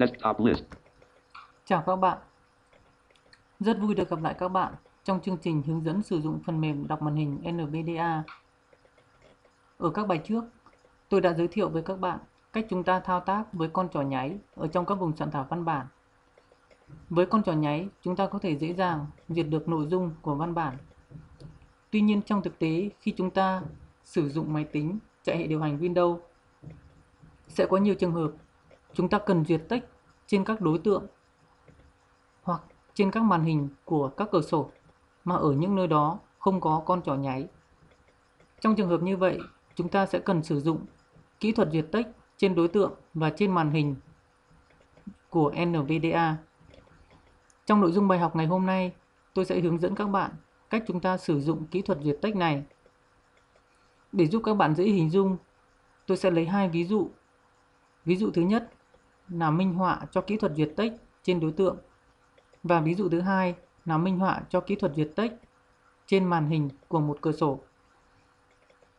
Desktop list. Chào các bạn. Rất vui được gặp lại các bạn trong chương trình hướng dẫn sử dụng phần mềm đọc màn hình NVDA. Ở các bài trước, tôi đã giới thiệu với các bạn cách chúng ta thao tác với con trỏ nháy ở trong các vùng soạn thảo văn bản. Với con trỏ nháy, chúng ta có thể dễ dàng duyệt được nội dung của văn bản. Tuy nhiên trong thực tế, khi chúng ta sử dụng máy tính chạy hệ điều hành Windows, sẽ có nhiều trường hợp chúng ta cần duyệt text trên các đối tượng hoặc trên các màn hình của các cửa sổ mà ở những nơi đó không có con trỏ nháy. Trong trường hợp như vậy, chúng ta sẽ cần sử dụng kỹ thuật duyệt text trên đối tượng và trên màn hình của NVDA. Trong nội dung bài học ngày hôm nay, tôi sẽ hướng dẫn các bạn cách chúng ta sử dụng kỹ thuật duyệt text này. Để giúp các bạn dễ hình dung, tôi sẽ lấy hai ví dụ. Ví dụ thứ nhất là minh họa cho kỹ thuật duyệt text trên đối tượng và ví dụ thứ hai là minh họa cho kỹ thuật duyệt text trên màn hình của một cửa sổ.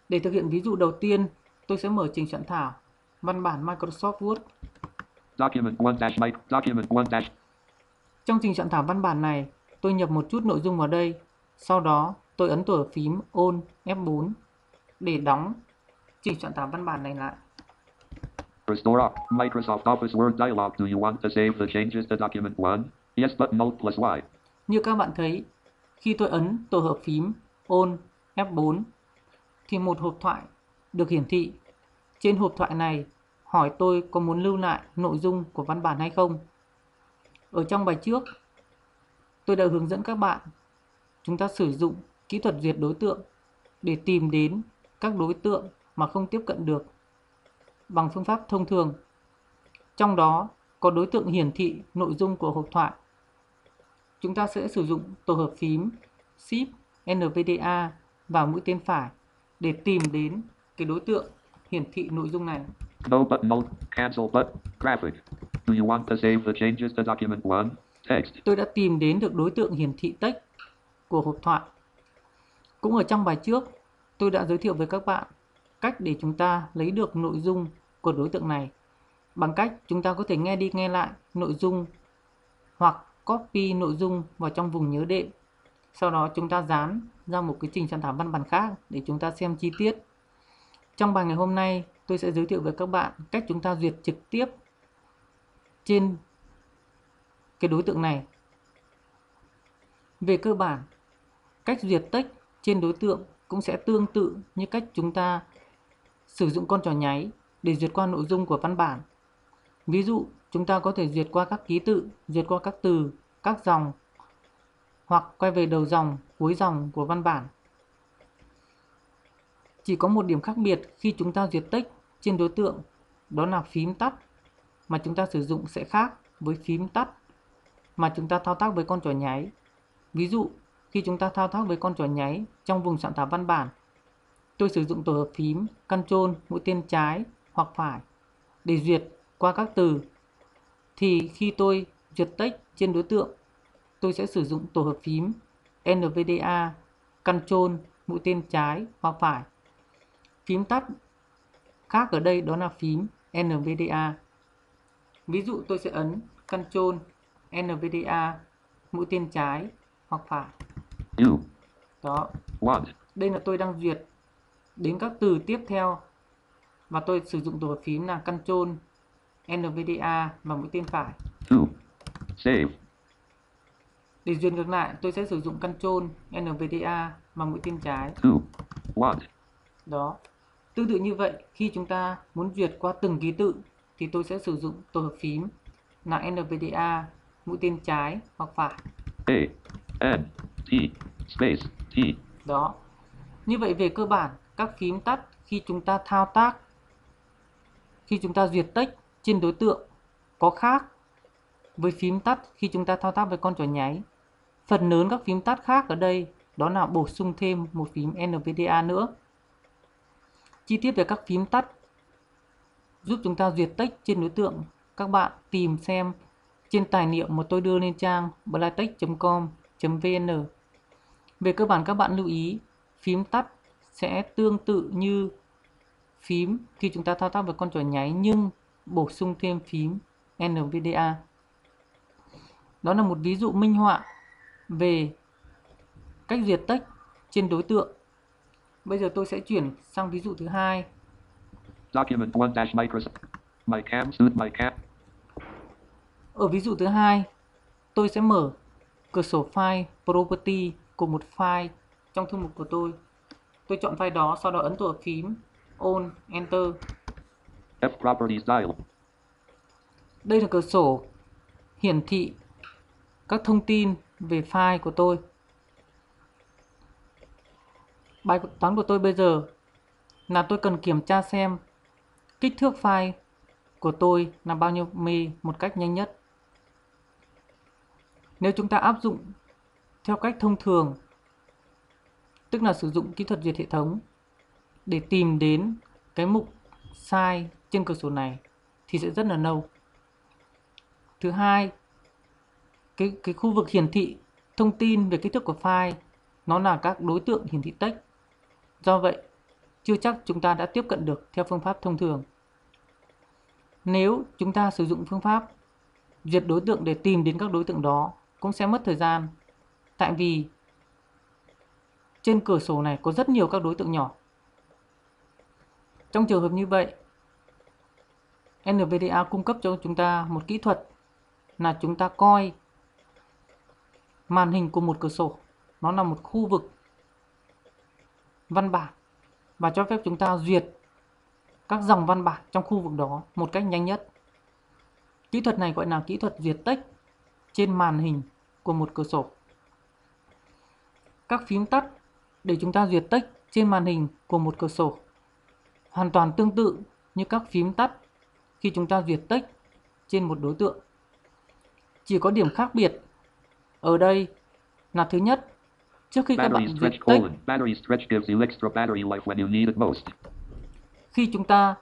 Để thực hiện ví dụ đầu tiên, tôi sẽ mở trình soạn thảo văn bản Microsoft Word. Document 1 dash mic. Document 1 dash. Trong trình soạn thảo văn bản này, tôi nhập một chút nội dung vào đây. Sau đó, tôi ấn tổ phím On F4 để đóng trình soạn thảo văn bản này lại. Restore up. Microsoft Office Word dialog. Do you want to save the changes to document 1? Yes button Alt plus Y. Như các bạn thấy, khi tôi ấn tổ hợp phím On F4 thì một hộp thoại được hiển thị. Trên hộp thoại này hỏi tôi có muốn lưu lại nội dung của văn bản hay không. Ở trong bài trước, tôi đã hướng dẫn các bạn chúng ta sử dụng kỹ thuật duyệt đối tượng để tìm đến các đối tượng mà không tiếp cận được bằng phương pháp thông thường. Trong đó có đối tượng hiển thị nội dung của hộp thoại. Chúng ta sẽ sử dụng tổ hợp phím Shift NVDA và mũi tên phải để tìm đến cái đối tượng hiển thị nội dung này. No button Alt. Cancel button. Graphic. Do you want to save the changes to document 1? Text. Tôi đã tìm đến được đối tượng hiển thị text của hộp thoại. Cũng ở trong bài trước, tôi đã giới thiệu với các bạn cách để chúng ta lấy được nội dung của đối tượng này bằng cách chúng ta có thể nghe đi nghe lại nội dung hoặc copy nội dung vào trong vùng nhớ đệm. Sau đó chúng ta dán ra một cái trình soạn thảo văn bản khác để chúng ta xem chi tiết. Trong bài ngày hôm nay, tôi sẽ giới thiệu với các bạn cách chúng ta duyệt trực tiếp trên cái đối tượng này. Về cơ bản, cách duyệt text trên đối tượng cũng sẽ tương tự như cách chúng ta sử dụng con trò nháy để duyệt qua nội dung của văn bản. Ví dụ, chúng ta có thể duyệt qua các ký tự, duyệt qua các từ, các dòng hoặc quay về đầu dòng, cuối dòng của văn bản. Chỉ có một điểm khác biệt khi chúng ta duyệt text trên đối tượng, đó là phím tắt mà chúng ta sử dụng sẽ khác với phím tắt mà chúng ta thao tác với con trỏ nháy. Ví dụ, khi chúng ta thao tác với con trỏ nháy trong vùng soạn thảo văn bản, tôi sử dụng tổ hợp phím Ctrl mũi tên trái hoặc phải để duyệt qua các từ thì khi tôi duyệt text trên đối tượng tôi sẽ sử dụng tổ hợp phím NVDA Ctrl mũi tên trái hoặc phải. Phím tắt khác ở đây đó là phím NVDA ví dụ tôi sẽ ấn Ctrl NVDA mũi tên trái hoặc phải. Đó. Đây là tôi đang duyệt đến các từ tiếp theo và tôi sử dụng tổ hợp phím là Ctrl NVDA và mũi tên phải. 2. Save. Để duyệt ngược lại, tôi sẽ sử dụng Ctrl NVDA và mũi tên trái. 2. Want. Đó. Tương tự như vậy, khi chúng ta muốn duyệt qua từng ký tự thì tôi sẽ sử dụng tổ hợp phím là NVDA, mũi tên trái hoặc phải. A. N. T. Space. T. Đó. Như vậy về cơ bản, các phím tắt khi chúng ta thao tác, khi chúng ta duyệt text trên đối tượng có khác với phím tắt khi chúng ta thao tác với con trỏ nháy. Phần lớn các phím tắt khác ở đây, đó là bổ sung thêm một phím NVDA nữa. Chi tiết về các phím tắt giúp chúng ta duyệt text trên đối tượng. Các bạn tìm xem trên tài liệu mà tôi đưa lên trang blytext.com.vn. Về cơ bản các bạn lưu ý, phím tắt sẽ tương tự như phím khi chúng ta thao tác với con trỏ nháy nhưng bổ sung thêm phím NVDA. Đó là một ví dụ minh họa về cách duyệt text trên đối tượng. Bây giờ tôi sẽ chuyển sang ví dụ thứ hai. Document 1 dash Microsoft. My cam suit my cam. Ở ví dụ thứ hai, tôi sẽ mở cửa sổ file property của một file trong thư mục của tôi. Tôi chọn file đó, sau đó ấn tổ phím On, Enter. F properties dial. Đây là cửa sổ hiển thị các thông tin về file của tôi. Bài toán của tôi bây giờ là tôi cần kiểm tra xem kích thước file của tôi là bao nhiêu MB một cách nhanh nhất. Nếu chúng ta áp dụng theo cách thông thường, tức là sử dụng kỹ thuật duyệt hệ thống để tìm đến cái mục size trên cửa sổ này thì sẽ rất là lâu. Thứ hai, cái cái khu vực hiển thị thông tin về kích thước của file nó là các đối tượng hiển thị text. Do vậy, chưa chắc chúng ta đã tiếp cận được theo phương pháp thông thường. Nếu chúng ta sử dụng phương pháp duyệt đối tượng để tìm đến các đối tượng đó cũng sẽ mất thời gian. Tại vì trên cửa sổ này có rất nhiều các đối tượng nhỏ. Trong trường hợp như vậy, NVDA cung cấp cho chúng ta một kỹ thuật là chúng ta coi màn hình của một cửa sổ nó là một khu vực văn bản và cho phép chúng ta duyệt các dòng văn bản trong khu vực đó một cách nhanh nhất. Kỹ thuật này gọi là kỹ thuật duyệt text trên màn hình của một cửa sổ. Các phím tắt để chúng ta duyệt text trên màn hình của một cửa sổ hoàn toàn tương tự như các phím tắt khi chúng ta duyệt text trên một đối tượng. Chỉ có điểm khác biệt ở đây là thứ nhất, trước khi các bạn duyệt text, khi chúng ta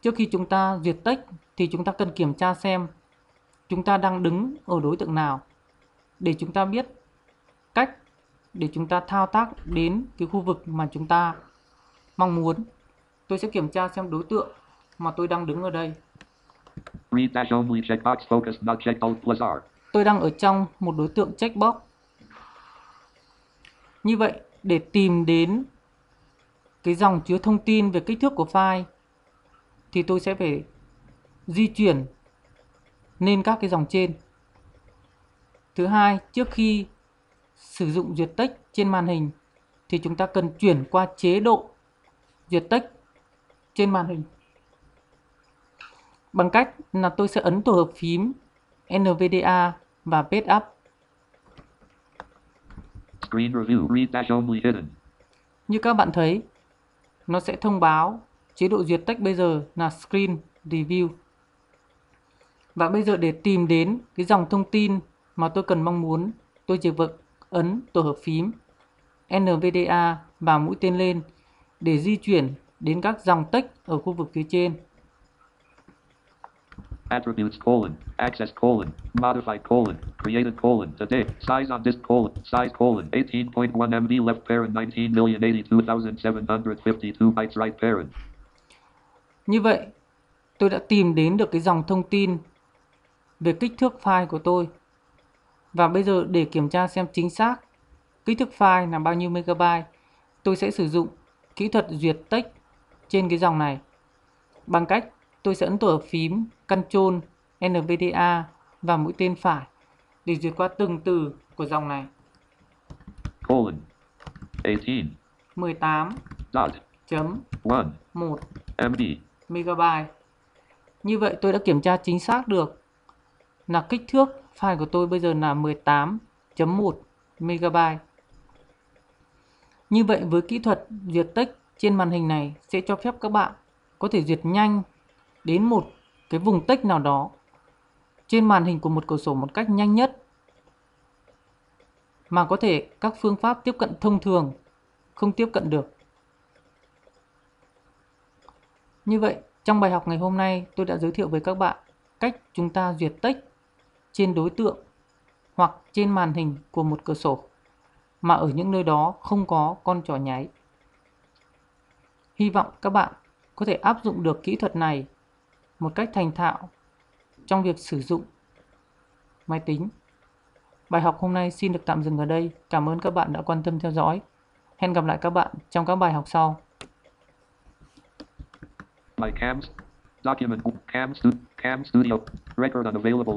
trước khi chúng ta duyệt text thì chúng ta cần kiểm tra xem chúng ta đang đứng ở đối tượng nào để chúng ta biết cách để chúng ta thao tác đến cái khu vực mà chúng ta mong muốn. Tôi sẽ kiểm tra xem đối tượng mà tôi đang đứng ở đây. Read dash only checkbox focus not checked alt plus R. Tôi đang ở trong một đối tượng checkbox. Như vậy, để tìm đến cái dòng chứa thông tin về kích thước của file thì tôi sẽ phải di chuyển lên các cái dòng trên. Thứ hai, trước khi sử dụng duyệt text trên màn hình thì chúng ta cần chuyển qua chế độ duyệt text trên màn hình bằng cách là tôi sẽ ấn tổ hợp phím NVDA và Page Up. Screen review. Read only hidden. Như các bạn thấy, nó sẽ thông báo chế độ duyệt text bây giờ là Screen Review. Và bây giờ để tìm đến cái dòng thông tin mà tôi cần mong muốn, tôi chỉ việc ấn tổ hợp phím NVDA và mũi tên lên để di chuyển đến các dòng text ở khu vực phía trên. Attributes colon. Access colon. Modified colon. Created colon. Today. Size on disk colon. Size colon. 18.1 MB left parent 19,082,752 bytes right parent. Như vậy, tôi đã tìm đến được cái dòng thông tin về kích thước file của tôi. Và bây giờ để kiểm tra xem chính xác kích thước file là bao nhiêu megabyte, tôi sẽ sử dụng kỹ thuật duyệt text trên cái dòng này bằng cách tôi sẽ ấn tổ hợp phím Ctrl NVDA và mũi tên phải để duyệt qua từng từ của dòng này. Colon. 18. 18 Dot. chấm 1. 1 MB. megabyte. Như vậy tôi đã kiểm tra chính xác được là kích thước file của tôi bây giờ là 18.1 megabyte. Như vậy với kỹ thuật duyệt text trên màn hình này sẽ cho phép các bạn có thể duyệt nhanh đến một cái vùng text nào đó trên màn hình của một cửa sổ một cách nhanh nhất mà có thể các phương pháp tiếp cận thông thường không tiếp cận được. Như vậy, trong bài học ngày hôm nay tôi đã giới thiệu với các bạn cách chúng ta duyệt text trên đối tượng hoặc trên màn hình của một cửa sổ mà ở những nơi đó không có con trò nháy. Hy vọng các bạn có thể áp dụng được kỹ thuật này một cách thành thạo trong việc sử dụng máy tính. Bài học hôm nay xin được tạm dừng ở đây. Cảm ơn các bạn đã quan tâm theo dõi. Hẹn gặp lại các bạn trong các bài học sau. My cams. Document. Cam, stu- cam Studio. Record unavailable.